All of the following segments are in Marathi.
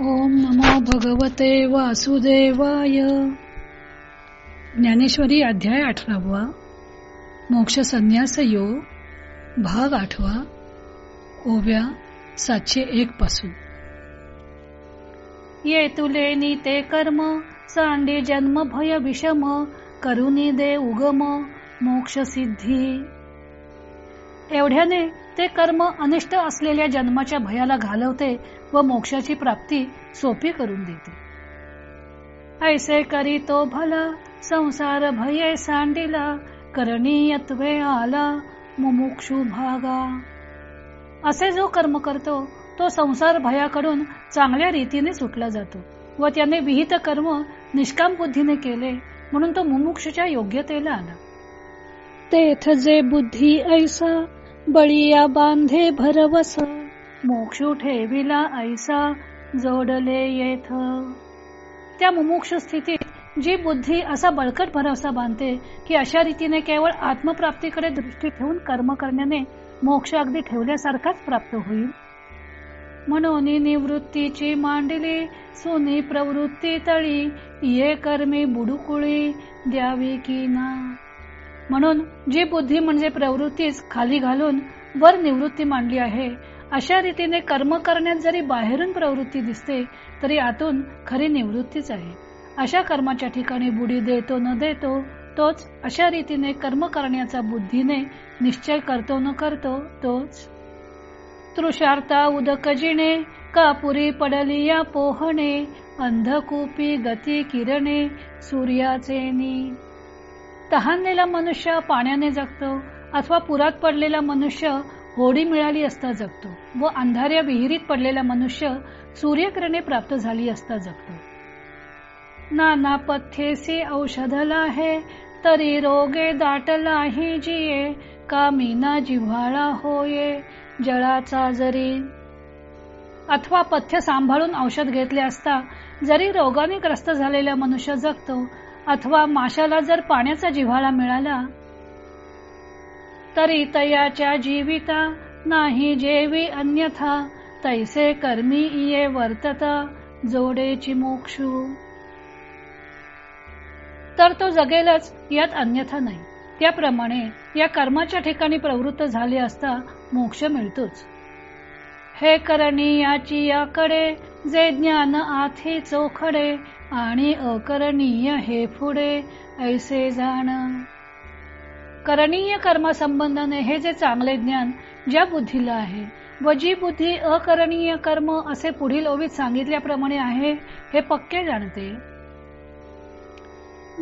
ओम नमो भगवते वासुदेवाय. ज्ञानेश्वरी अध्याय अठरावा. मोक्ष संन्यास योग भाग आठवा. ओव्या सातशे एक पासून. ये तुले नीते कर्म सांडे जन्म भय विषम करुणी दे उगम मोक्ष सिद्धी. एवढ्याने ते कर्म अनिष्ट असलेल्या जन्माच्या भयाला घालवते व मोक्षाची प्राप्ती सोपी करून देते. ऐसे करी तो भला संसार भये सांडिला करणीयत्वे आला मुमुक्षु भागा. असे जो कर्म करतो तो संसार भयाकडून चांगल्या रीतीने सुटला जातो व त्याने विहित कर्म निष्काम बुद्धीने केले म्हणून तो मुमुक्षच्या योग्यतेला आला. तेथ जे बुद्धी ऐसा बळीया बांधे भरवस. मोक्षू ठेविला ऐसा जोडले येथ. त्या मुमुक्ष स्थितीत जी बुद्धी असा बळकट भरवसा बांधते की अशा रीतीने केवळ आत्मप्राप्तीकडे दृष्टी ठेवून कर्म करण्याने मोक्ष अगदी ठेवल्यासारखाच प्राप्त होईल. म्हणून निवृत्तीची मांडली सोनी प्रवृत्ती तळी ये कर्मी बुडुकुळी द्यावी की ना? म्हणून जी बुद्धी म्हणजे प्रवृत्तीच खाली घालून वर निवृत्ती मांडली आहे अशा रीतीने कर्म करण्यात जरी बाहेरून प्रवृत्ती दिसते तरी आतून खरी निवृत्तीच आहे. अशा कर्माच्या ठिकाणी बुडी देतो न देतो तोच अशा रीतीने कर्म करण्याचा बुद्धीने निश्चय करतो न करतो तोच. तृषार्था उदक जिणे कापुरी पडली या पोहणे अंधकूपी गती किरणे सूर्याचे तहानलेला मनुष्य पाण्याने जगतो अथवा पुरात पडलेला मनुष्य होडी मिळाली असता जगतो व अंधाऱ्या विहिरीत पडलेला मनुष्य सूर्यकिरणे प्राप्त झाली असता जगतो. नाना पथ्येसी औषधला आहे तरी रोगे दाटलाही जिये कामीना जिव्हाळा होये जळाचा जरी. अथवा पथ्य सांभाळून औषध घेतले असता जरी रोगाने ग्रस्त झालेला मनुष्य जगतो अथवा माशाला जर पाण्याचा जिव्हाळा मिळाला तरी तयाच्या जीविता नाही जेवी अन्यथा तैसे कर्मी इये वर्तता जोडेची मोक्षू तर तो जगेलच यात अन्यथा नाही. त्याप्रमाणे या कर्माच्या ठिकाणी प्रवृत्त झाले असता मोक्ष मिळतोच. हे करणी याकडे जे ज्ञान आथी चोखडे आणि अकरणीय हे पुढे ऐसे जाण. करणीय कर्मासंबंधाने हे जे चांगले ज्ञान ज्या बुद्धीला आहे व जी बुद्धी अकरणीय कर्म असे पुढील ओवीत सांगितल्याप्रमाणे आहे हे पक्के जाणते.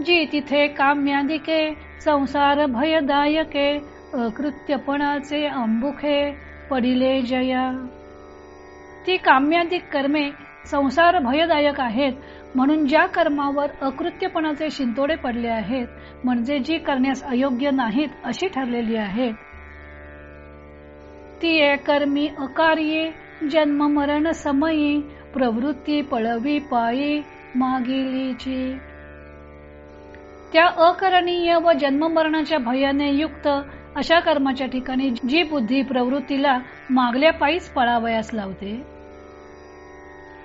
जी तिथे काम्यादिके संसार भयदायके अकृत्यपणाचे अंबुखे पडिले जया. ती काम्यादिक कर्मे संसार भयदायक आहेत म्हणून ज्या कर्मावर अकृत्यपणाचे शिंतोडे पडले आहेत म्हणजे जी करण्यास अयोग्य नाहीत अशी ठरलेली आहेत. ती कर्मी अकार्ये जन्म मरण समयी प्रवृत्ती पळवी पायी मागिलीची. त्या अकरणीय व जन्ममरणाच्या भयाने युक्त अशा कर्माच्या ठिकाणी जी बुद्धी प्रवृत्तीला मागल्या पायीच पळावयास लावते.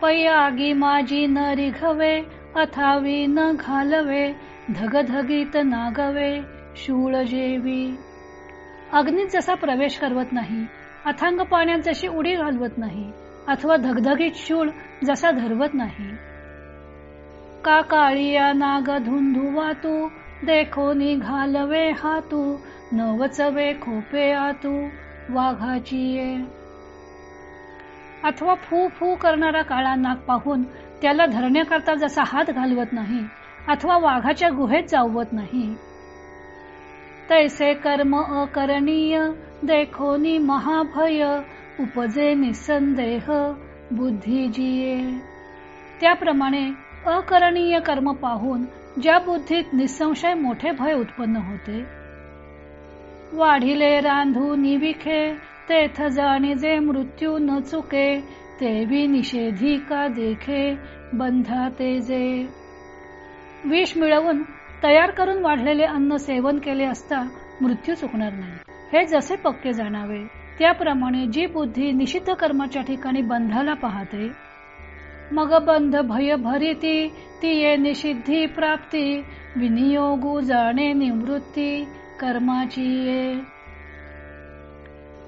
पयागी माझी न रिघवे अथावी न घालवे धगधगीत नागवे शूळ जेवी. अग्नीत जसा प्रवेश करवत नाही अथांग पाण्यात जशी उडी घालवत नाही अथवा धगधगीत शूळ जसा धरवत नाही. का काळिया नाग धुंधुवातू देखो घालवे हातू नवचवे खोपे आतू वाघाची अथवा फू फू करणारा काळा नाग पाहून त्याला धरण्याकरता जसा हात घालवत नाही अथवा वाघाच्या गुहेत जावत नाही. तैसे कर्म अकरणीय देखोनी महाभय उपजे निसंदेह बुद्धी त्याप्रमाणे अकरणीय कर्म पाहून ज्या बुद्धीत निसंशय मोठे भय उत्पन्न होते. वाढिले रांधू निविखे तेथ जाणे जे मृत्यू न चुके तेवी निषेधी का देखे बंधा ते जे. विष मिळवून तयार करून वाढलेले अन्न सेवन केले असता मृत्यू चुकणार नाही. हे जसे पक्के जाणावे त्याप्रमाणे जी बुद्धी निषिद्ध कर्माच्या ठिकाणी बंधाला पाहते मग बंध भय भरिती ती ये निषिद्धी प्राप्ती विनियोगू जाणे निवृत्ती कर्माची ये.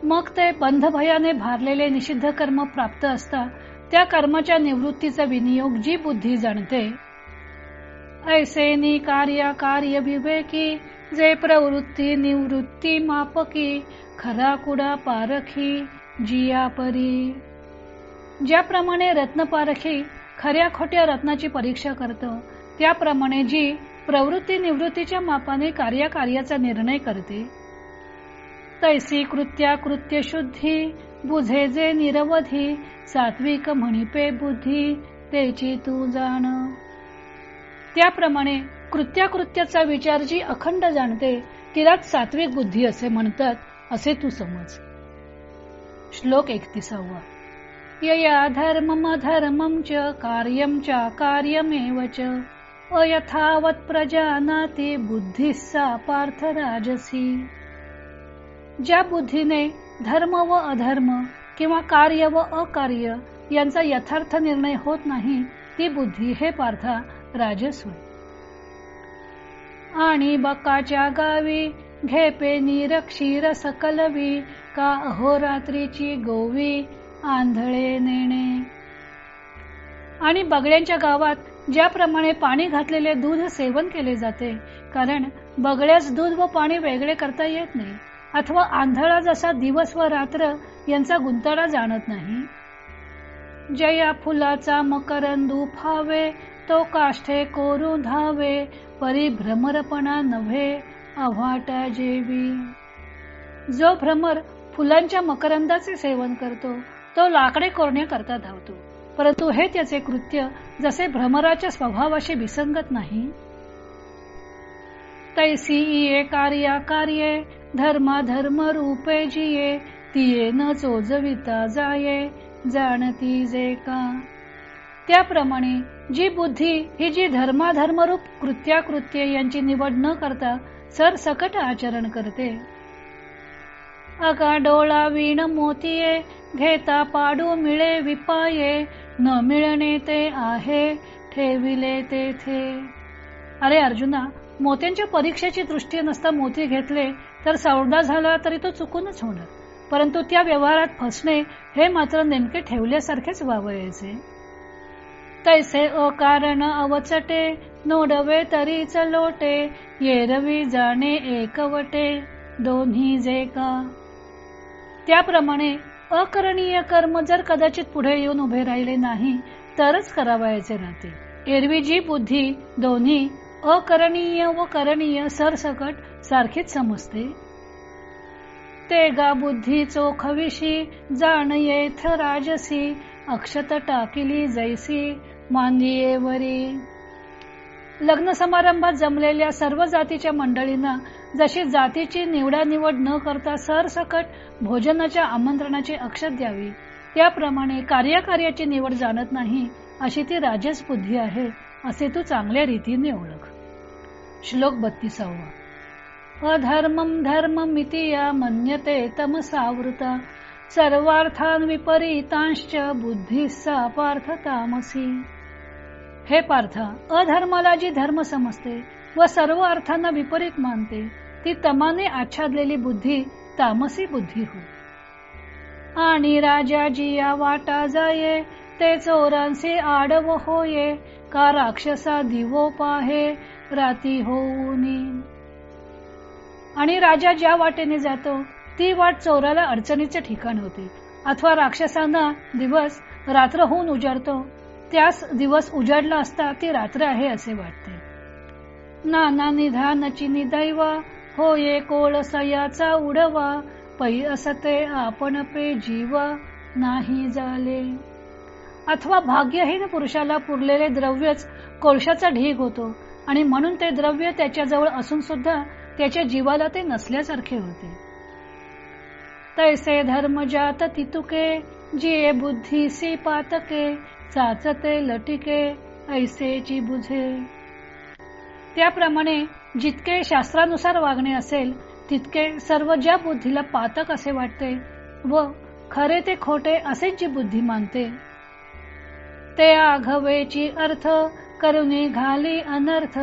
मग ते बंधभयाने भारलेले निषिद्ध कर्म प्राप्त असता त्या कर्माच्या निवृत्तीचा विनियोग जी बुद्धी जाणते. ऐसे कार्य कार्य विवेकी जे प्रवृत्ती निवृत्ती मापकी खरा कुडा पारखी जिया परी. ज्याप्रमाणे रत्नपारखी खऱ्या खोट्या रत्नाची परीक्षा करतो त्याप्रमाणे जी प्रवृत्ती निवृत्तीच्या मापाने कार्याकार्याचा निर्णय करते. तैसी कृत्या कृत्य शुद्धी बुझे जे निरवधी सात्विक म्हणिपे बुद्धी त्याची तू जाण. त्याप्रमाणे कृत्याकृत्याचा विचार जी अखंड जाणते तिलाच सात्विक बुद्धी असे म्हणतात असे तू समज. श्लोक एकतीसावा. यया धर्मम धर्मम च कार्यम च कार्यमेव च. अयथावत प्रजानाती बुद्धिस्सा पार्थ राजसी ज्या बुद्धीने धर्म व अधर्म किंवा कार्य व अकार्य यांचा यथार्थ निर्णय होत नाही ती बुद्धी हे पार्था राजस्व. आणि बकाच्या गावी घेपे निरक्षीर सकलवी का अहोरात्रीची गोवी आंधळे नेणे. आणि बगड्यांच्या गावात ज्याप्रमाणे पाणी घातलेले दूध सेवन केले जाते कारण बगड्यास दूध व पाणी वेगळे करता येत नाही. अथवा आंधळा जसा दिवस व रात्र यांचा गुंतळा जाणत नाही. जया फुलाचा मकरंदू फावे तो काष्ठे कोरू धावे परी भ्रमरपणा नव्हे अव्हाटा जेवी. जो भ्रमर फुलांच्या मकरंदाचे सेवन करतो तो लाकडे करता धावतो. परंतु हे त्याचे कृत्य जसे भ्रमराच्या स्वभावाशी विसंगत नाही. तैसी कार्या कार्ये धर्मा धर्म रूपे जिये तिये न चोजविता जाये जाणती जे का. त्याप्रमाणे जी बुद्धी ही जी धर्माधर्मरूप कृत्याकृत्ये यांची निवड न करता सरसकट आचरण करते. अका डोळा वीण मोतीये घेता पाडू मिळे विपाये न मिळणे ते आहे ठेविले तेथे अरे अर्जुना मोत्यांच्या परीक्षेची दृष्टी नसता मोती घेतले तर सौदा झाला तरी तो चुकूनच होणार. परंतु त्या व्यवहारात फसणे हे मात्र नेमके ठेवल्यासारखेच वावयाचे तैसे अकारण अवचटे नोडवे तरीच लोटे येरवी जाणे एकवटे दोन्ही जे का. त्याप्रमाणे अकरणीय कर्म जर कदाचित पुढे येऊन उभे राहिले नाही तरच करावायचे राहते. एरवी जी बुद्धी दोन्ही अकरणीय व करणीय सरसकट सारखीच समजते. ते गा बुद्धी चोखविशी जाण येथ राजसी अक्षत टाकिली जैसी मांदियेवरी लग्न समारंभात जमलेल्या सर्व जातीच्या मंडळींना जशी जातीची निवडानिवड न करता सरसकट भोजनाच्या आमंत्रणाची अक्षत द्यावी त्याप्रमाणे कार्यकार्याची निवड जाणत नाही अशी ती राजस बुद्धी आहे असे तू चांगल्या रीतीने ओळख. श्लोक बत्तीसावा. अधर्मम धर्ममिती या मन्यते तमसावृता. सर्वार्थान विपरीतांश्च बुद्धिस्सा पार्थ तामसी हे पार्थ अधर्माला जी धर्म समजते व सर्व अर्थांना विपरीत मानते ती तमाने आच्छादलेली बुद्धी तामसी बुद्धी हो. आणि राजा जिया वाटा जाये ते चोरांचे आडव होये का राक्षसा दिवो पाहे राती होऊनी आणि राजा ज्या वाटेने जातो ती वाट चोराला अडचणीचे ठिकाण होते. अथवा राक्षसांना दिवस रात्र होऊन उजाडतो. त्यास दिवस उजाडला असता ती रात्र आहे असे वाटते. नाना निधानची निदैवा होये कोळसयाचा उडवा पै असते आपण पे जीव नाही झाले अथवा भाग्यहीन पुरुषाला पुरलेले द्रव्यच कोळशाचा ढीग होतो. आणि म्हणून ते द्रव्य त्याच्याजवळ असून सुद्धा त्याच्या जीवाला ते नसल्यासारखे होते. तैसे धर्म जात तितुके जिये बुद्धीसी पातके चाचते लटिके ऐसेची बुझे. त्याप्रमाणे जितके शास्त्रानुसार वागणे असेल तितके सर्व ज्या बुद्धीला पातक असे वाटते व खरे ते खोटे असेच जी बुद्धी मानते. ते आघवेची अर्थ करून घाली अनर्थ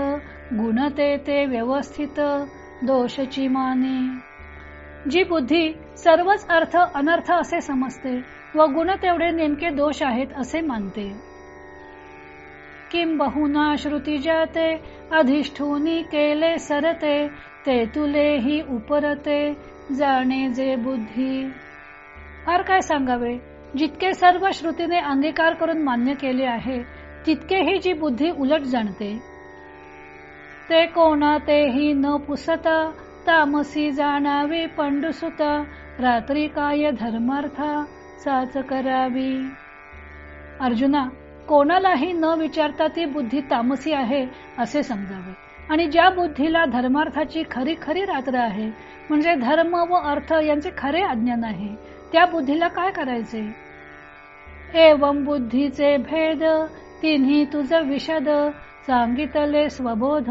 गुणते ते व्यवस्थित दोषची माने. जी बुद्धी सर्वच अर्थ अनर्थ असे समजते व गुण तेवढे नेमके दोष आहेत असे मानते. किम बहुना श्रुती जाते अधिष्ठूनी केले सरते ते तुले ही उपरते जाणे जे बुद्धी. फार काय सांगावे? जितके सर्व श्रुतीने अंगीकार करून मान्य केले आहे तितकेही जी बुद्धी उलट जाणते ते कोणा तेही न पुसत तामसी जाणावे पंडुसुत रात्री काय धर्मार्थ साच करावी? अर्जुना कोणालाही न विचारता ती बुद्धी तामसी आहे असे समजावे. आणि ज्या बुद्धीला धर्मार्थाची खरी खरी रात्र आहे म्हणजे धर्म व अर्थ यांचे खरे अज्ञान आहे त्या बुद्धीला काय करायचे? एवं बुद्धीचे भेद तिन्ही तुझ विशद सांगितले स्वबोध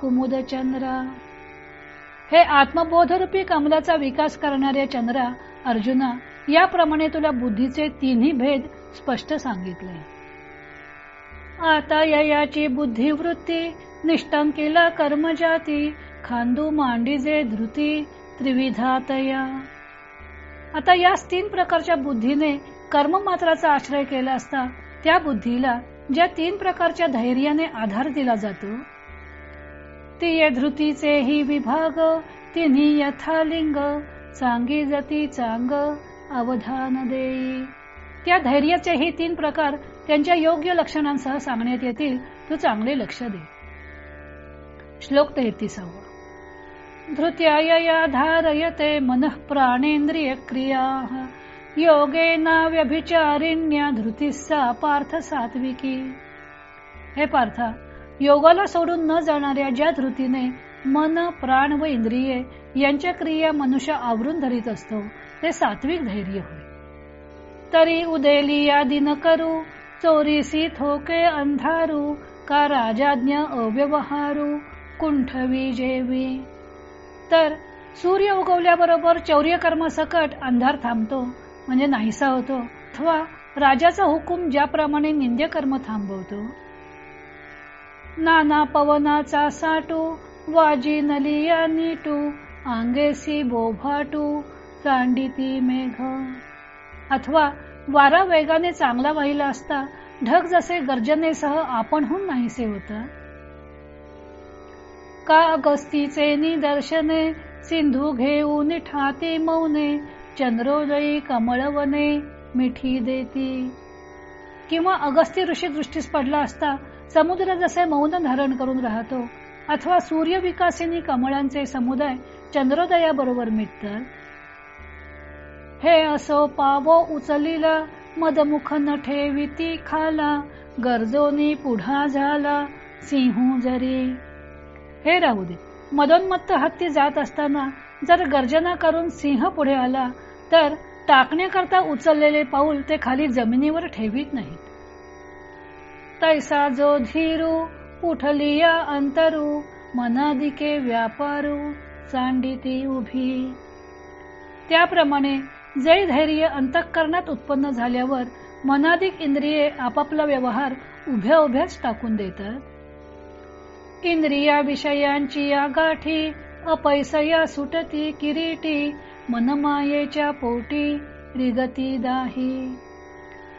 कुमुद चंद्रा. हे आत्मबोधरूपी कमलाचा विकास करणाऱ्या चंद्रा अर्जुना याप्रमाणे तुला बुद्धीचे तिन्ही भेद स्पष्ट सांगितले. आता याची बुद्धिवृत्ती निष्ठंकीला कर्मजाती खांदू मांडीजे धृती त्रिविधातया. आता याच तीन प्रकारच्या बुद्धीने कर्ममात्राचा आश्रय केला असता त्या बुद्धीला ज्या तीन प्रकारच्या धैर्याने आधार दिला जातो ती धृतीचे ही विभाग तिन्ही यथालिंग चांगी जती चांग अवधान देई. त्या धैर्याचे ही तीन प्रकार त्यांच्या योग्य लक्षणांसह सांगण्यात येतील. तू चांगले लक्ष दे. श्लोक तेहतीसावा. धृत्याया धारयते मन प्राणेंद्रिय क्रिया योगेना व्यभिचारिण्या धृतीसा पार्थ सात्विकी. हे पार्था योगाला सोडून न जाणाऱ्या ज्या धृतीने मन प्राण व इंद्रिये यांच्या क्रिया मनुष्य आवरून धरीत असतो ते सात्विक धैर्य होय. तरी उदेली या दिन करू चोरीसी थोके अंधारू का राजाज्ञ अव्यवहारू कुंठवी जेवी तर सूर्य उगवल्याबरोबर चौर्य कर्म सकट अंधार थांबतो म्हणजे नाहीसा होतो. अथवा राजाचा हुकूम ज्याप्रमाणे निंद्य कर्म थांबवतो. नाना पवनाचा साटू वाजी नलिया नीटू आंगेसी बोभाटू चांडीती मेघ. अथवा वारा वेगाने चांगला वाहिला असता ढग जसे गर्जनेसह आपणहून नाहीसे होत. का अगस्तीचे निदर्शने सिंधू घेऊन ठाते मौने चंद्रोदयी कमळवने मिठी देती. किंवा अगस्ती ऋषी दृष्टीस पडला असता समुद्र जसे मौन धारण करून राहतो अथवा सूर्यविकासिनी कमळांचे समुदाय चंद्रोदयाबरोबर मिटतात. हे असो पावो उचलिला मदमुख न ठेविती खाला गरजोनी पुढा झाला सिंहू जरी. हे राहू दे मदोन्मत्त हत्ती जात असताना जर गर्जना करून सिंह पुढे आला तर टाकण्याकरता उचललेले पाऊल ते खाली जमिनीवर ठेवीत नाहीत. तैसा जो धीरू उठलिया अंतरू मनादिके व्यापारू चांडीती उभी. त्याप्रमाणे जे धैर्य अंतःकरणात उत्पन्न झाल्यावर मनाधिक इंद्रिये आपापला व्यवहार उभ्या उभ्याच टाकून देतात. इंद्रिया विषयांची या गाठी अपैसया सुटती किरीटी मनमायेच्या पोटी रिगती दाही.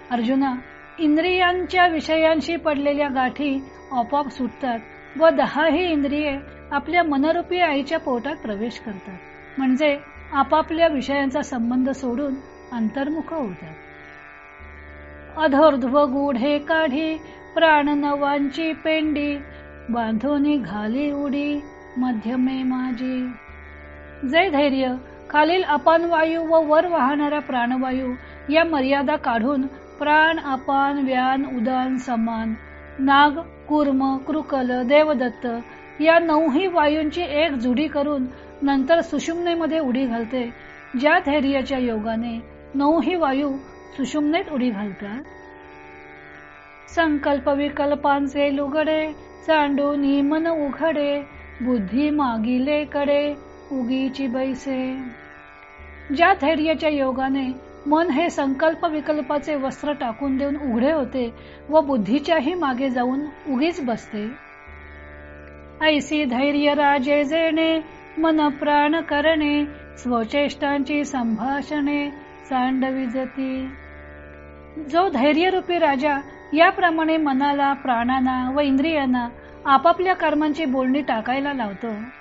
अर्जुना इंद्रियांच्या विषयांशी पडलेल्या गाठी आपोआप सुटतात व दहाही इंद्रिये आपल्या मनरूपी आईच्या पोटात प्रवेश करतात. म्हणजे आपापल्या विषयांचा संबंध सोडून अंतर्मुख होतात. अधोर्ध्व गुढे काढी प्राण नवांची पेंडी बांधोनी घाली उडी मध्यमे माझी जे धैर्य खालील अपान वायू व वर वाहणारा प्राणवायू या मर्यादा काढून प्राण अपान व्यान उदान समान नाग कुर्म कृकल देवदत्त या नऊही वायूंची एक जुडी करून नंतर सुषुम्नेमध्ये उडी घालते. ज्या धैर्याच्या योगाने नऊही वायू सुषुम्नेत उडी घालतात. संकल्प विकल्पांचे लुगडे चांडून मन उघडे बुद्धी मागिले कडे उगीची बैसे. ज्या धैर्याच्या योगाने मन हे संकल्प विकल्पाचे वस्त्र टाकून देऊन उघडे होते व बुद्धीच्याही मागे जाऊन उगीच बसते. ऐसी धैर्य राजे जेणे मन प्राण करणे स्वचेष्टांची संभाषणे सांडविजती जो धैर्यरूपी राजा याप्रमाणे मनाला प्राणांना व इंद्रियांना आपापल्या कर्मांची बोलणी टाकायला लावतो.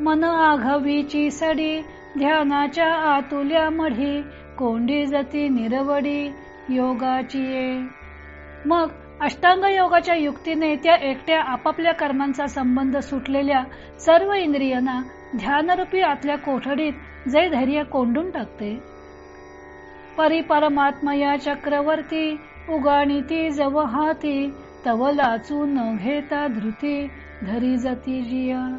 मन आघवीची सडी ध्यानाच्या आतुल्या मढी कोंडी जती निरवडी योगाची मग अष्टांग योगाच्या युक्तीने त्या एकट्या आपापल्या कर्मांचा संबंध सुटलेल्या सर्व इंद्रियांना ध्यानरूपी आतल्या कोठडीत जे धैर्य कोंडून टाकते. परिपरमात्मया चक्रवर्ती उगाणीती जव जवहाती तव लाचू न घेता धृती धरी जती जिया.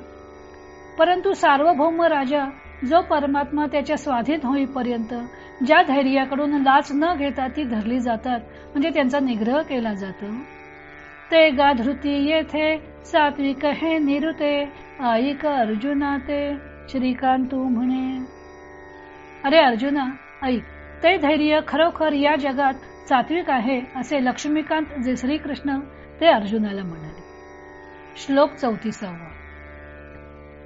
परंतु सार्वभौम राजा जो परमात्मा त्याच्या स्वाधीन होईपर्यंत ज्या धैर्याकडून लाच न घेता ती धरली जातात म्हणजे त्यांचा निग्रह केला जातो. ते गाधृती येथे सात्विक हे निरुते आईक अर्जुना ते श्रीकांतू म्हणे. अरे अर्जुना ऐक ते धैर्य खरोखर या जगात सात्विक आहे असे लक्ष्मीकांत जे श्रीकृष्ण ते अर्जुनाला म्हणाले. श्लोक चौतीसावा.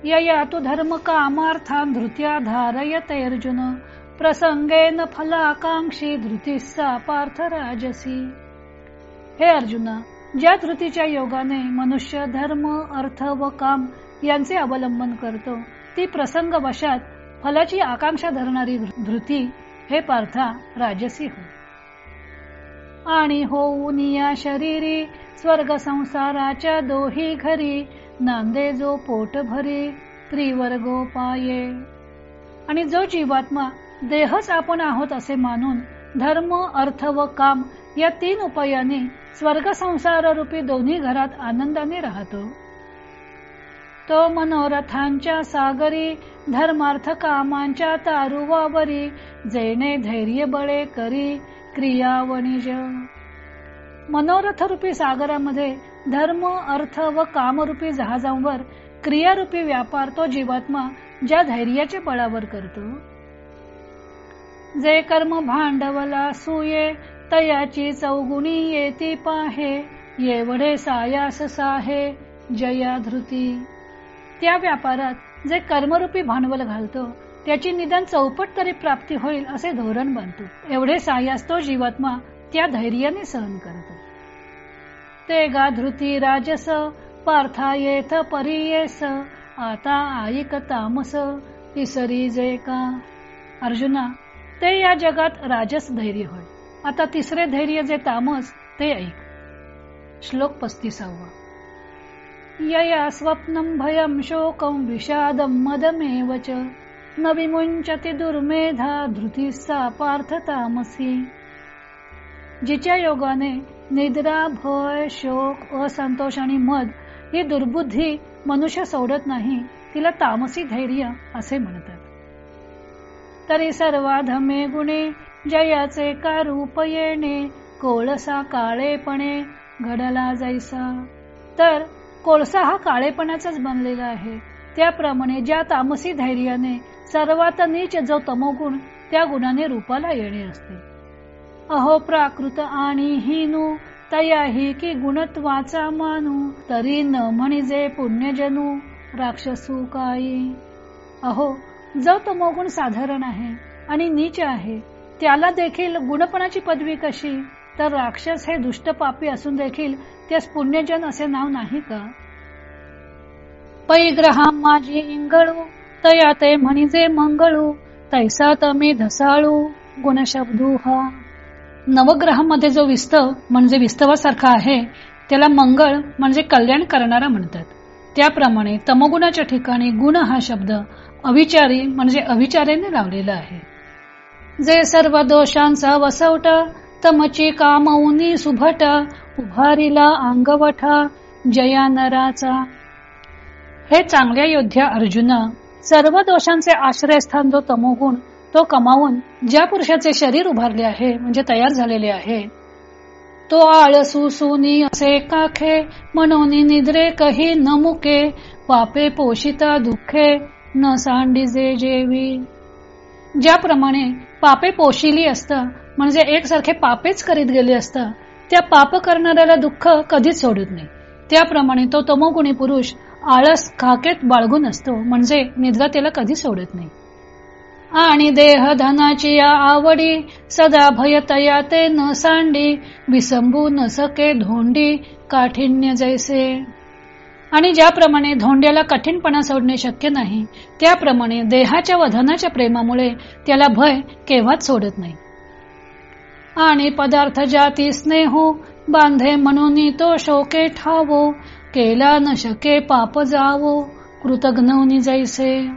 यया तु धर्म कामार्थान धृत्या धारयते अर्जुन. प्रसंगेन फलाकांक्षी धृतीसा पार्थ राजसी हे अर्जुना ज्या धृतीच्या योगाने मनुष्य धर्म अर्थ व काम यांचे अवलंबन करतो ती प्रसंग वशात फलाची आकांक्षा धरणारी धृती हे पार्था राजसी हो. आणि होऊन या शरीरी स्वर्ग संसाराच्या दोही घरी नांदे जो पोट भरी त्रिवर्गो आणि जो जीवात्मा देहच आपण आहोत असे मानून धर्म अर्थ व काम या तीन उपायाने स्वर्ग संसार रूपी दोन्ही घरात आनंदाने राहतो. तो मनोरथांच्या सागरी धर्मार्थ कामांच्या तारुवावरी जेणे धैर्य बळे करी क्रिया वणिज मनोरथ रूपी सागरामध्ये धर्म अर्थ व कामरूपी जहाजांवर क्रियारूपी व्यापार तो जीवात्मा ज्या धैर्याच्या बळावर करतो. जे कर्म भांडवला सुये तयाची चौगुणी येती पाहे येवढे सायास साहे जया धृती त्या व्यापारात जे कर्मरूपी भांडवल घालतो त्याची निदान चौपट तरी प्राप्ती होईल असे धोरण बांधतो एवढे सायास तो जीवात्मा त्या धैर्याने सहन करतो. ते गा धृती राजस पार्था येथ परियेस आता आईक तामस तिसरी जे का? अर्जुना ते या जगात राजस धैर्य होय. आता तिसरे धैर्य जे तामस ते ऐक. श्लोक पस्तीसावा. यया स्वप्नम भयम शोकम विषादम मदमेव च। न विमुंचती दुर्मेधा धृतीसा पार्थ तामसी। जिच्या योगाने निद्रा भय शोक असंतोष आणि मद ही दुर्बुद्धी मनुष्य सोडत नाही तिला तामसी धैर्य असे म्हणतात. तरी सर्वाधमे गुणे जयाचे का रूप येणे कोळसा काळेपणे घडला जायसा तर कोळसा हा काळेपणाचाच बनलेला आहे. त्याप्रमाणे ज्या तामसी धैर्याने सर्वात नीच जो तमोगुण त्या गुणाने रूपाला येणे असते. अहो प्राकृत आणि हिनू तयाही की गुणत्वाचा मानू तरी न म्हणजे पुण्यजनू राक्षसू काही. अहो जो तमोगुण साधारण आहे आणि नीच आहे त्याला देखील गुणपणाची पदवी कशी? तर राक्षस हे दुष्ट पापी असून देखील त्यास पुण्यजन असे नाव नाही का? पैग्रहा माझी इंगळू तया ते म्हणजे मंगळू तैसा तमी धसाळू गुणशब्दू हा. नवग्रहामध्ये जो विस्तव म्हणजे विस्तवासारखा आहे त्याला मंगळ म्हणजे कल्याण करणारा म्हणतात. त्याप्रमाणे तमगुणाच्या ठिकाणी गुण हा शब्द अविचारी म्हणजे अविचारेने लावलेला आहे. जे सर्व दोषांचा वसवट तमची कामौनी सुभट उभारीला अंगवठा जया नराचा हे चांगल्या योद्ध्या अर्जुना सर्व दोषांचे आश्रयस्थान जो तमोगुण तो कमावून ज्या पुरुषाचे शरीर उभारले आहे म्हणजे तयार झालेले आहे तो आळसू सुनी असे काखे मनोनी निद्रे कही न मुके पापे पोषिता दुःखे न सांडिजे जेवी. ज्याप्रमाणे पापे पोशिली असत म्हणजे एकसारखे पापेच करीत गेले असत त्या पाप करणाऱ्याला दुःख कधीच सोडत नाही. त्याप्रमाणे तो तमोगुणी पुरुष आळस खाकेत बाळगून असतो म्हणजे निद्रा त्याला कधी सोडत नाही. आणि देह धनाची या आवडी सदा भयतया ते न सांडी विसंबू न सके धोंडी काठिण्य जैसे. आणि ज्याप्रमाणे धोंड्याला कठीणपणा सोडणे शक्य नाही त्याप्रमाणे देहाच्या व धनाच्या प्रेमामुळे त्याला भय केव्हाच सोडत नाही. आणि पदार्थ जाती स्नेहो बांधे म्हणून तो शोके ठावो केला न शके पाप जावो कृतघ्नवनी जैसे.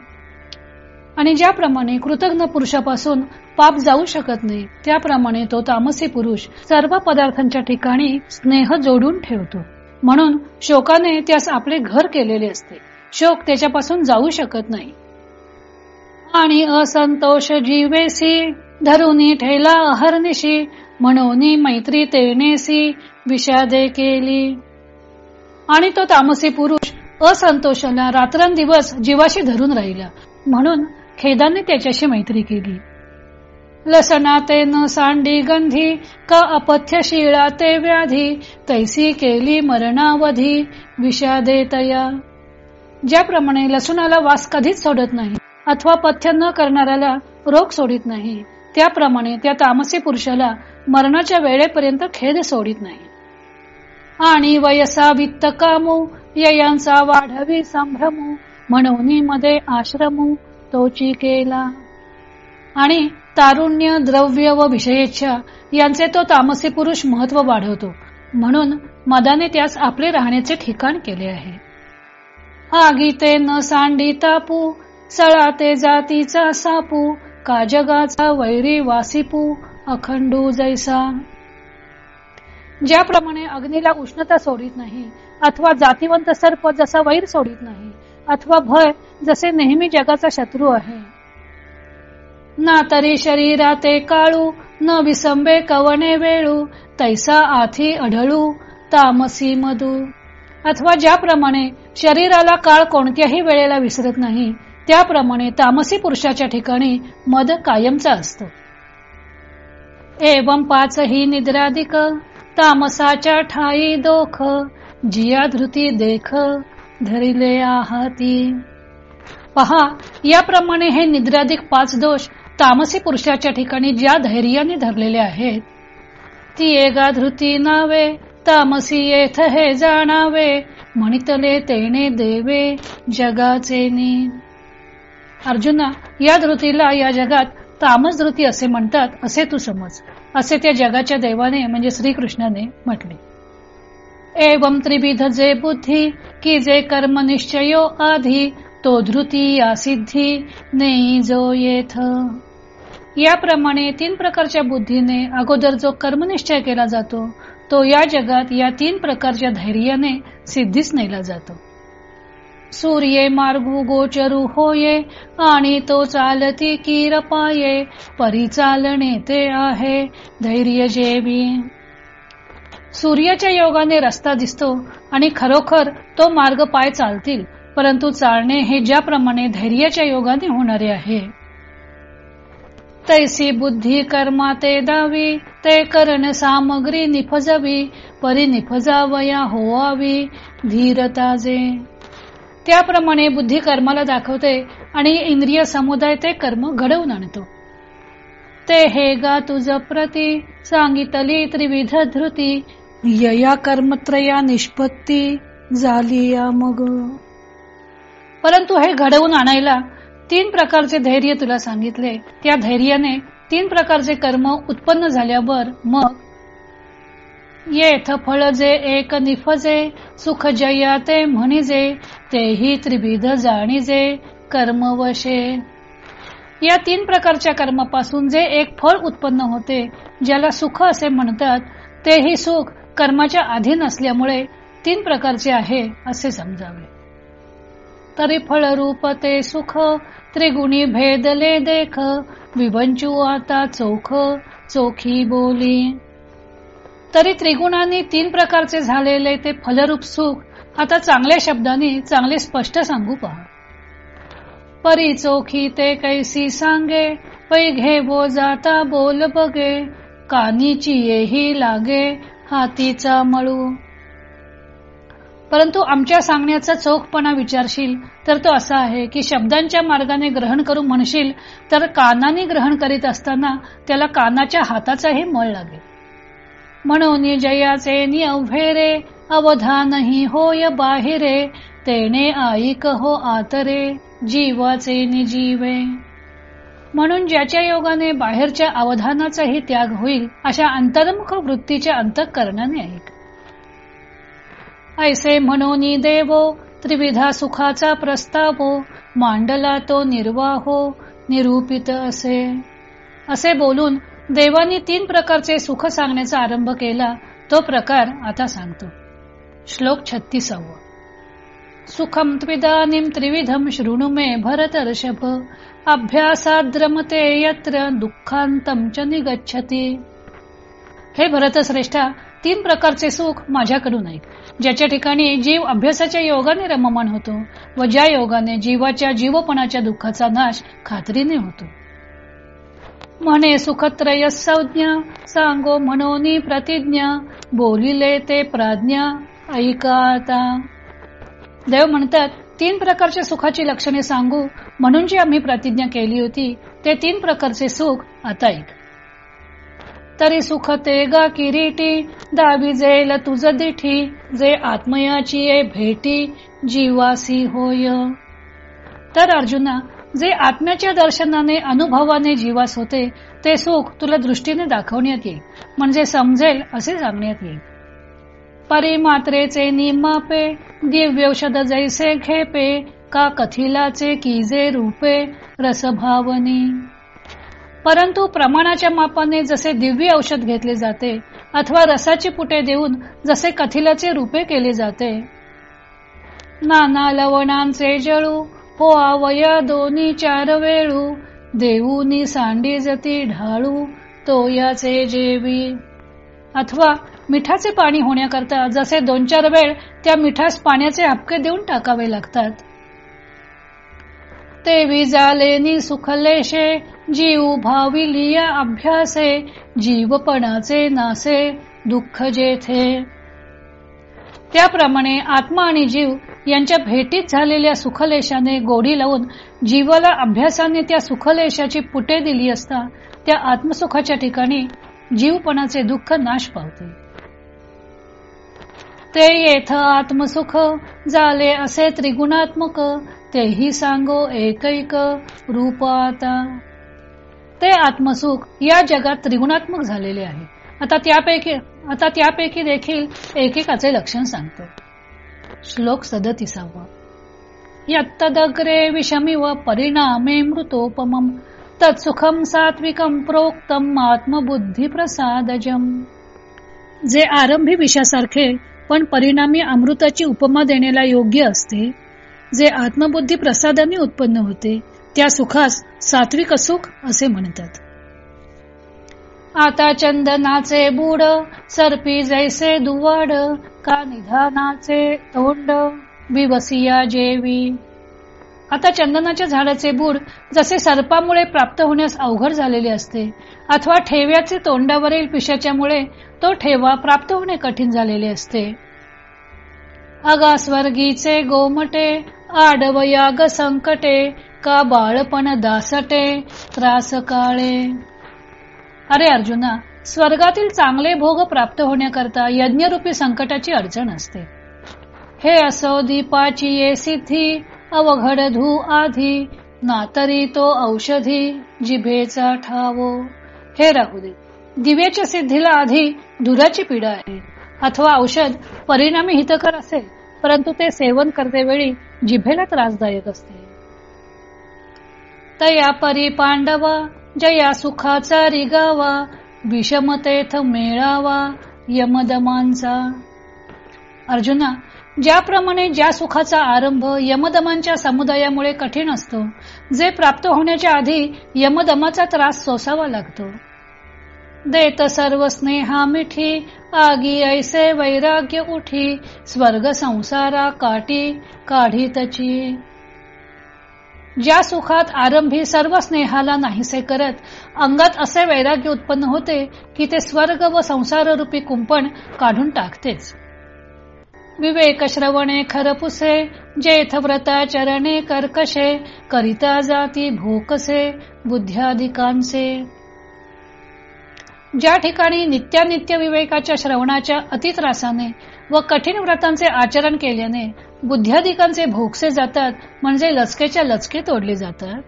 आणि ज्याप्रमाणे कृतज्ञ पुरुषापासून पाप जाऊ शकत नाही त्याप्रमाणे तो तामसी पुरुष सर्व पदार्थांच्या ठिकाणी स्नेह जोडून ठेवतो. म्हणून शोकाने त्यास आपले घर केलेले असते. शोक त्याच्यापासून जाऊ शकत नाही. आणि असंतोष जीवेसी धरुनी ठेला अहर्निशी म्हणून मैत्री तेनेसी विषादे केली. आणि तो तामसी पुरुष असंतोषाला रात्रंदिवस जीवाशी धरून राहिला. म्हणून खेदाने त्याच्याशी मैत्री केली. लसणा ते न सांडी गंधी का अपथ्य शिळा ते व्याधी तैसी केली मरणावधी विषादे तया. ज्याप्रमाणे लसुणाला वास कधीच सोडत नाही अथवा पथ्य न करणाऱ्याला रोग सोडित नाही त्याप्रमाणे त्या तामसी पुरुषाला मरणाच्या वेळेपर्यंत खेद सोडित नाही. आणि वयसा वित्त कामू ययांचा वाढवी संभ्रमू म्हणून मध्ये आश्रमू तोची केला आणि तारुण्य द्रव्य व विषयेच्छा यांचे तो तामसी पुरुष महत्त्व वाढवतो. म्हणून मदाने त्यास आपले राहण्याचे ठिकाण केले आहे. आगीते न सांडी तापू सळा ते जातीचा सापू का जगाचा वैरी वासिपू अखंडू जैसा. ज्याप्रमाणे अग्नीला उष्णता सोडित नाही अथवा जातीवंत सर्प जसा वैर सोडित नाही अथवा भय जसे नेहमी जगाचा शत्रू आहे. ना तरी शरीरा ते काळू न विसंबे कवने वेळू तैसा आथी अढळू तामसी मधू. अथवा ज्याप्रमाणे शरीराला काळ कोणत्याही वेळेला विसरत नाही त्याप्रमाणे तामसी पुरुषाच्या ठिकाणी मद कायमचा असतो. एवं पाच ही निद्राधिक तामसाच्या ठाई दोख जिया धृती देख धरिले आहाती. पहा याप्रमाणे हे निद्राधिक पाच दोष तामसी पुरुषाच्या ठिकाणी ज्या धैर्याने धरलेले आहेत ती एका धृती नावे तामसी येथ हे जाणावे म्हणितले तेने देवे जगाचे अर्जुना या धृतीला या जगात तामस धृती असे म्हणतात असे तू समज. असे त्या जगाच्या देवाने म्हणजे श्रीकृष्णाने म्हटले. एवं त्रिविध जे बुद्धी की जे कर्म निश्चयो आधी तो धृती या सिद्धी नेई जो येथ. याप्रमाणे तीन प्रकारच्या बुद्धीने अगोदर जो कर्मनिश्चय केला जातो तो या जगात या तीन प्रकारच्या धैर्याने सिद्धीच नेला जातो. सूर्ये मार्गू गोचरू होये आणि तो चालती किरपाये पाये परिचालणे ते आहे धैर्य जेवी सूर्याच्या योगाने रस्ता दिसतो आणि खरोखर तो मार्ग पाय चालतील परंतु चालणे हे ज्याप्रमाणे धैर्याच्या योगाने होणारे आहे. तैसी बुद्धी कर्मा ते दावी ते करण सामग्री निफजवी परी निफजावया होवावी धीरताजे त्याप्रमाणे बुद्धी कर्माला दाखवते आणि इंद्रिय समुदाय ते कर्म घडवून आणतो. ते हे गा तुझ प्रती सांगितली त्रिविध धृती यया कर्मत्रया निष्पत्ती झाली या मग. परंतु हे घडवून आणायला तीन प्रकारचे धैर्य तुला सांगितले. त्या धैर्याने तीन प्रकारचे कर्म उत्पन्न झाल्यावर मग येथ फळ जे एक निफजे सुख जया ते म्हणिजे तेही त्रिविध जाणीजे कर्मवशे. या तीन प्रकारच्या कर्मापासून जे एक फळ उत्पन्न होते ज्याला सुख असे म्हणतात तेही सुख कर्माच्या अधीन असल्यामुळे तीन प्रकारचे आहे असे समजावे. तरी फळ रूप ते सुख त्रिगुणी भेदले देख विवंचू आता चोख चोखी बोली. तरी त्रिगुणांनी तीन प्रकारचे झालेले ते फलरूप सुख आता चांगल्या शब्दाने चांगले स्पष्ट सांगू पहा. परी चोखी ते कैसी सांगे पैघे बो जाता बोल बगे कानीची येही लागे हातीचा मळू. परंतु आमच्या सांगण्याचा चोखपणा विचारशील तर तो असा आहे की शब्दांच्या मार्गाने ग्रहण करू म्हणशील तर कानाने ग्रहण करीत असताना त्याला कानाच्या हाताचाही मळ लागेल. म्हणून जयाचे नि अवघेरे अवधानही होय बाहेरे तेने आईक हो आतरे जीवाचे निजीवे. म्हणून ज्याच्या योगाने बाहेरच्या अवधानाचाही त्याग होईल अशा अंतर्मुख वृत्तीच्या अंतःकरणाने ऐक. ऐसे म्हणून देवो त्रिविधा सुखाचा प्रस्तावो मांडला तो निर्वाहो निरूपित असे. असे बोलून देवानी तीन प्रकारचे सुख सांगण्याचा आरंभ केला तो प्रकार आता सांगतो. श्लोक छत्तीसाव. सुखम त्विदानिम त्रिविधम शृणु मे भरत ऋषभ अभ्यासाद्रमते यत्र दुःखांतम च निगच्छती. हे भरतश्रेष्ठा तीन प्रकारचे सुख माझ्याकडून आहे ज्याच्या ठिकाणी जीव अभ्यासाच्या योगाने रममान होतो व ज्या योगाने जीवाच्या जीवपणाच्या दुःखाचा नाश खात्रीने होतो. म्हणे सुखत्रय संज्ञा सांगो म्हणोनी प्रतिज्ञा बोलिले ते प्राज्ञा ऐकाता देव म्हणतात तीन प्रकारच्या सुखाची लक्षणे सांगू म्हणून जी आम्ही प्रतिज्ञा केली होती ते तीन प्रकारचे सुख आता ऐक तरी सुख ते गा किरीटी. दावी जेल तुझ दिठी जे आत्मयाची ये भेटी जीवासी होय. तर अर्जुना जे आत्म्याच्या दर्शनाने अनुभवाने जीवास होते ते सुख तुला दृष्टीने दाखवण्यात येईल म्हणजे समजेल असे सांगण्यात येईल. परिमात्रेचे निमापे दिव्यौषध जैसे खेपे का कथिलाचे कीजे रूपे रसभावनी. परंतु प्रमाणाच्या मापाने जसे दिव्य औषध घेतले जाते अथवा रसाची पुटे देऊन जसे कथिलाचे रूपे केले जाते. नाना लवणांचे जळू हो आवया दोन्ही चार वेळू देऊनी सांडी जती ढाळू तो याचे जेवी. अथवा मिठाचे पाणी होण्याकरता जसे दोन चार वेळ त्या मिठास पाण्याचे हपके देऊन टाकावे लागतात. ते विजाले सुखलेशे जीव भाविलिया अभ्यासे जीवपणाचे नासे दुःख जेथे. त्याप्रमाणे आत्मा आणि जीव यांच्या भेटीत झालेल्या सुखलेशाने गोडी लावून जीवाला अभ्यासाने त्या सुखलेशाची पुटे दिली असता त्या आत्मसुखाच्या ठिकाणी जीवपणाचे दुःख नाश पावते. ते येथ आत्मसुख झाले असे त्रिगुणात्मक तेही सांगो एकैक रूप आता ते आत्मसुख या जगात त्रिगुणात्मक झालेले आहे. आता त्यापैकी आता त्यापैकी देखील एकेकाचे लक्षण सांगतो. श्लोक सदतीसावा. यत्तदग्रे विषमिव परिणामे मृतोपमम तत्सुखम सात्विकम प्रोक्तम आत्मबुद्धी प्रसादजम जे आरंभी विषासारखे पण परिणामी अमृताची उपमा देण्याला योग्य असते जे आत्मबुद्धी प्रसादाने उत्पन्न होते त्या सुखास सात्विक सुख असे म्हणतात. आता चंदनाचे बुड सरपी जैसे दुवाड का निधानाचे तोंड विवसिया जेवी. आता चंदनाच्या झाडाचे बूड जसे सर्पामुळे प्राप्त होण्यास अवघड झालेले असते अथवा ठेव्याचे तोंडावरील पिशाच्यामुळे तो ठेवा प्राप्त होणे कठीण झालेले असते. अगा स्वर्गीचे गोमटे आडवयाग संकटे का बाळपण दासटे? त्रास काळे अरे अर्जुना स्वर्गातील चांगले भोग प्राप्त होण्याकरता यज्ञरूपी संकटाची अडचण असते. हे असो दीपाची ये सिद्धी अवघड धू आधी नातरी तो औषधी जिभेचा ठावो. हे राहू दे दिव्याच्या सिद्धीला आधी धुराची पीडा आहे. अथवा औषध परिणामी हितकर असेल. परंतु ते सेवन करतेवेळी जिभेला त्रासदायक असते. तया परी पांडवा जया सुखाचा रिगावा विषमतेथ मेळावा यमदमांचा. अर्जुना ज्याप्रमाणे ज्या सुखाचा आरंभ यमदमांच्या समुदायामुळे कठीण असतो जे प्राप्त होण्याच्या आधी यमदमाचा त्रास सोसावा लागतो. देत सर्व स्नेहा मिठी. आगी ऐसे वैराग्य उठी. स्वर्ग संसारा काटी काढीतची ज्या सुखात आरंभी सर्व स्नेहाला नाहीसे करत अंगात असे वैराग्य उत्पन्न होते की ते स्वर्ग व संसार रूपी कुंपण काढून टाकतेच. विवेक श्रवणे खरपुसे जेथ व्रता चरणे कर्कशे करिता जाती भोकसे बुद्ध्याधिकांचे ज्या ठिकाणी नित्यानित्य विवेकाच्या श्रवणाच्या अतित्रासाने व कठीण व्रतांचे आचरण केल्याने बुद्ध्याधिकांचे भोगसे जातात म्हणजे लचकेच्या लचके तोडले जातात.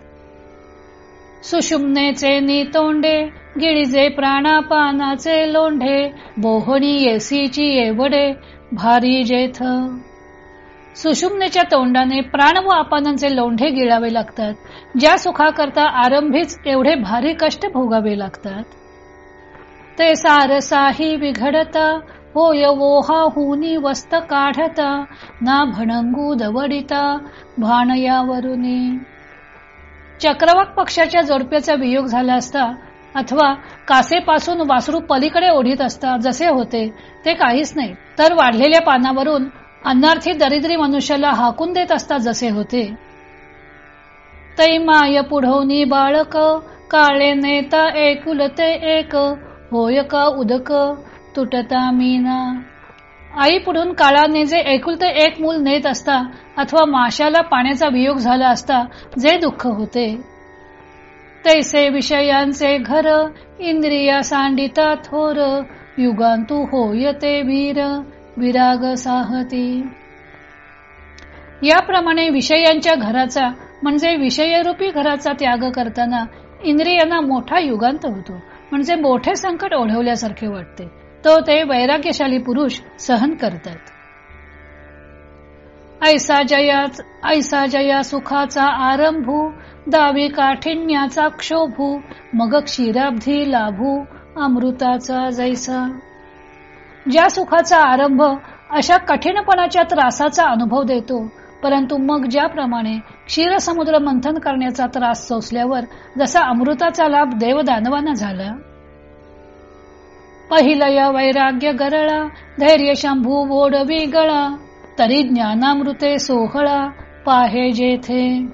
सुषुम्नेचे नितोंडे गिळीजे प्राणापानाचे लोंढे बोहणी येसीची येवडे भारी जेथ. सुषुम्नेच्या तोंडाने प्राण व आपानांचे लोंढे गिळावे लागतात ज्या सुखाकरता आरंभीच एवढे भारी कष्ट भोगावे लागतात. ते सारसाही विघडता होय वोहा हुनी वस्त काढता ना भणंगू दवडित भाणयावरुनी चक्रवाक पक्षाच्या जोडप्याचा वियोग झाला असता अथवा कासेपासून वासरू पलीकडे ओढीत असता जसे होते ते काहीच नाही. तर वाढलेल्या पानावरून अन्नार्थी दरिद्री मनुष्याला हाकून देत असता जसे होते. तै माय पुढवनी बाळक काळे नेता एकुलते एक होय का उदक तुटता मीना. आई पुढून काळाने जे एकुलते एक मूल नेत असता अथवा माशाला पाण्याचा वियोग झाला असता जे दुःख होते. तैसे विषयांचे घर इंद्रिया सांडिता थोर युगांतू होय ते वीर विराग साहती. याप्रमाणे विषयांच्या घराचा म्हणजे विषयरूपी घराचा त्याग करताना इंद्रियांना मोठा युगांत होतो. म्हणजे मोठे संकट ओढवल्यासारखे वाटते तो ते वैराग्यशाली पुरुष सहन करतात. ऐसा जया ऐसा जया सुखाचा आरंभू दावी काठिण्याचा क्षोभू मग क्षीराब्धी लाभू अमृताचा जैसा. ज्या सुखाचा आरंभ अशा कठीणपणाच्या त्रासाचा अनुभव देतो परंतु मग ज्याप्रमाणे क्षीरसमुद्र मंथन करण्याचा त्रास सोसल्यावर जसा अमृताचा लाभ देवदानवाना झाला. पहिलय वैराग्य गरळा धैर्य शंभू वोडवी गळा तरी ज्ञानामृते सोहळा पाहे जेथे.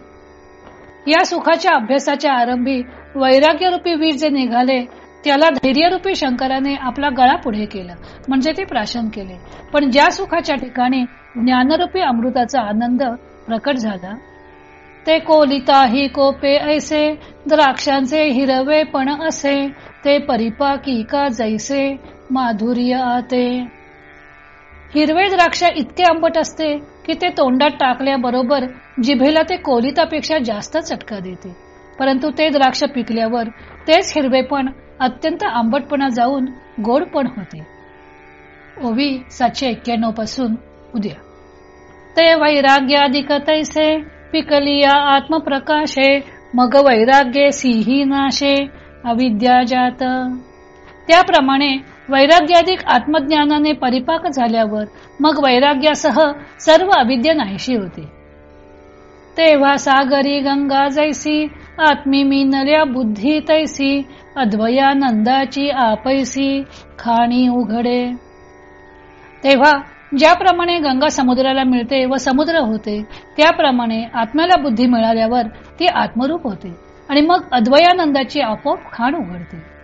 या सुखाच्या अभ्यासाच्या आरंभी वैराग्यरूपी वीर जे निघाले त्याला धैर्यरूपी शंकराने आपला गळा पुढे केला म्हणजे ते प्राशन केले. पण ज्या सुखाच्या ठिकाणी ज्ञानरूपी अमृताचा आनंद प्रकट झाला ते कोलिताही कोपे ऐसे द्राक्षांचे हिरवे पण असे ते परिपाकी का जैसे माधुर्य आते. हिरवे द्राक्ष इतके आंबट असते की ते तोंडात टाकल्याबरोबर जिभेला ते कोलितापेक्षा जास्त चटका देते. परंतु ते द्राक्ष पिकल्यावर तेच हिरवेपण अत्यंत आंबटपणा जाऊन गोड पण होते. ओवी सातशे एक्क्याण्णवपासून उद्या. ते वैराग्याधिक तैसे पिकलिया आत्मप्रकाशे मग वैराग्ये सिंही नाशे अविद्या जात. त्याप्रमाणे वैराग्याधिक आत्मज्ञानाने परिपाक झाल्यावर मग वैराग्यासह सर्व अविद्या नाहीशी होते. तेव्हा सागरी गंगा जैसी आत्मी मिनल्या बुद्धी तैसी अद्वयानंदाची आपैसी खाणी उघडे. तेव्हा ज्याप्रमाणे गंगा समुद्राला मिळते व समुद्र होते त्याप्रमाणे आत्म्याला बुद्धी मिळाल्यावर ती आत्मरूप होते आणि मग अद्वयानंदाची आपोआप खाण उघडते.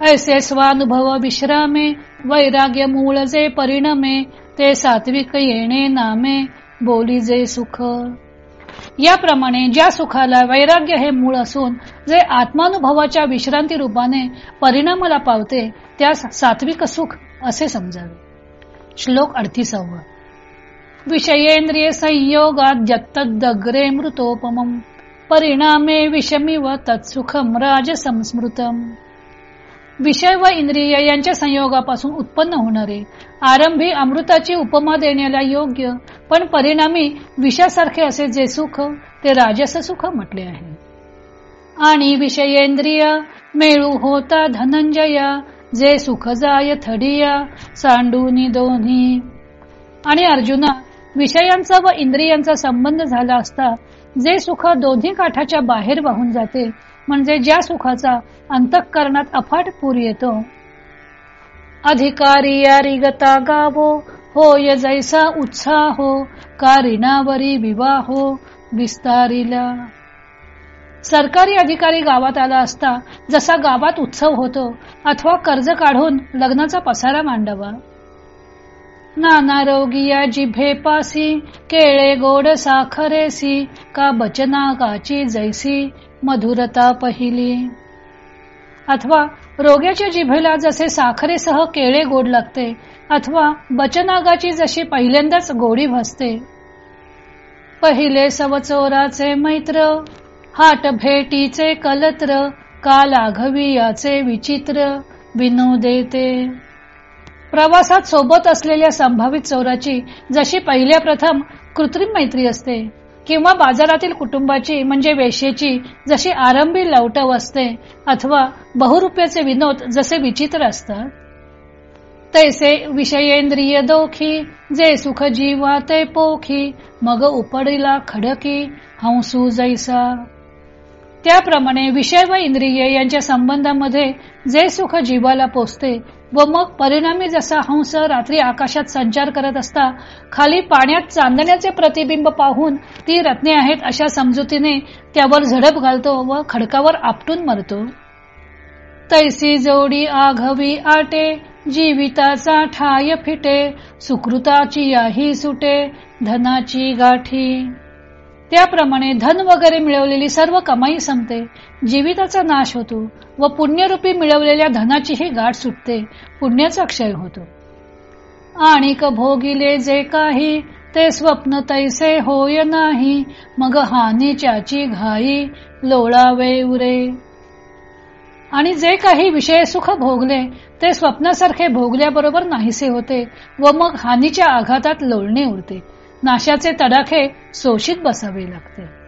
ऐसे स्वानुभव विश्रामे वैराग्य मूळ जे परिणमे ते सात्विक येणे नामे बोली जे सुख. याप्रमाणे ज्या सुखाला वैराग्य हे मूळ असून जे आत्मानुभवाच्या विश्रांती रूपाने परिणामाला पावते त्यास सात्विक सुख असे समजावे. श्लोक अडतीसावा. विषयेंद्रिय संयोगात दग्रे मृतोपम परिणामे विषमिव तत्सुखम राज संस्मृतम विषय व इंद्रिय यांच्या संयोगापासून उत्पन्न होणारे. आरंभी अमृताची उपमा देण्याला योग्य पण परिणामी विषासारखे असे जे सुख ते राजस सुख म्हटले आहे. आणि विषयेंद्रिय मेळू होता धनंजया जे सुख जाय थडिया सांडूनी दोन्ही. आणि अर्जुना विषयांचा व इंद्रियांचा संबंध झाला असता जे सुख दोन्ही काठाच्या बाहेर वाहून जाते म्हणजे ज्या सुखाचा अंतःकरणात अफाट पूर येतो. अधिकारी गावो होय जैसा उत्साहो कारिणावरी विवाहो विस्तारिला. सरकारी अधिकारी गावात आला असता जसा गावात उत्सव होतो अथवा कर्ज काढून लग्नाचा पसारा मांडावा. नाना रोगिया जिभे पासी केळे गोड साखरेसी का बचना काची जैसी मधुरता पहिली. अथवा रोग्याच्या जिभेला जसे साखरेसह केळे गोड लागते अथवा बचनागाची जशी पहिल्यांदाच गोडी भासते. पहिले सवचोराचे मैत्र हाट भेटीचे कलत्र का लाघवी याचे विचित्र विनोदेते प्रवासात सोबत असलेल्या संभावित चोराची जशी पहिल्या प्रथम कृत्रिम मैत्री असते किंवा बाजारातील कुटुंबाची म्हणजे वेशेची जशी आरंभी लवटव असते अथवा बहुरुपयाचे विनोद जसे विचित्र असतात. तैसे विषयेंद्रिय दोखी जे सुख जीवा ते पोखी मग उपडिला खडकी हंसू जैसा. त्याप्रमाणे विषय व इंद्रिय यांच्या संबंधामध्ये जे सुख जीवाला पोचते व मग परिणामी जसा हंस रात्री आकाशात संचार करत असता खाली पाण्यात चांदण्याचे प्रतिबिंब पाहून ती रत्ने आहेत अशा समजुतीने त्यावर झडप घालतो व खडकावर आपटून मरतो. तैसी जोडी आघवी आटे जीविताचा ठाय फिटे सुकृताची याही सुटे धनाची गाठी. त्याप्रमाणे धन वगैरे मिळवलेली सर्व कमाई संपते. जीविताचा नाश होतो व पुण्यरूपी मिळवलेल्या धनाचीही गाठ सुटते. पुण्याचा क्षय होतो. आणि भोगिले जे काही ते स्वप्न तैसे होय नाही. मग हानीच्याची घाई लोळावे उरे. आणि जे काही विषय सुख भोगले ते स्वप्नासारखे भोगल्याबरोबर नाहीसे होते व मग हानीच्या आघातात लोळणे उरते. नाशाचे तडाखे सोशीत बसावे लागते.